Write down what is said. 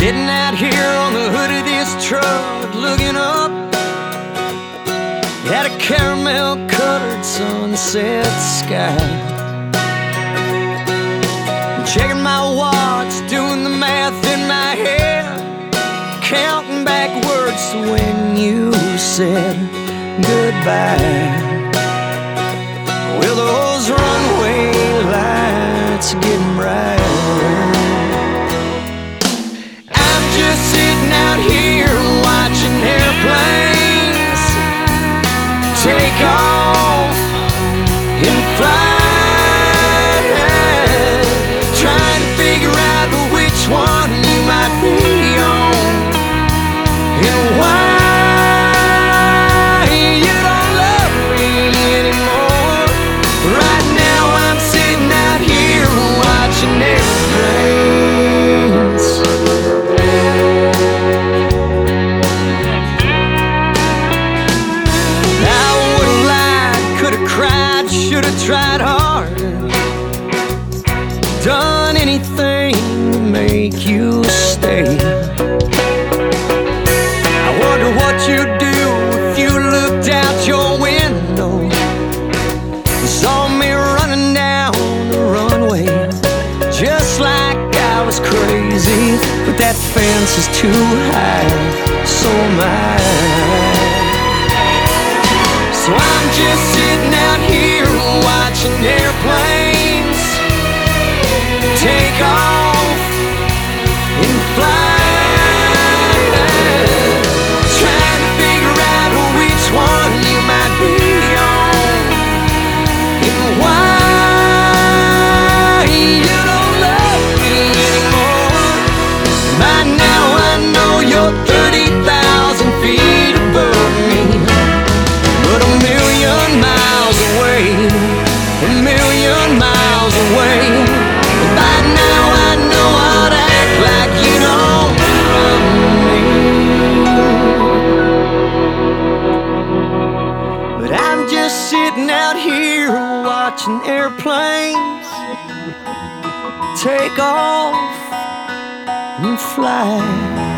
Sitting out here on the hood of this truck, looking up at a caramel colored sunset sky. Checking my watch, doing the math in my head, counting backwards when you said goodbye. Cried, should've tried harder. Done anything to make you stay. I wonder what you'd do if you looked out your window. and Saw me running down the runway, just like I was crazy. But that fence is too high, so am I. So I'm just airplanes take off out here watching airplanes take off and fly.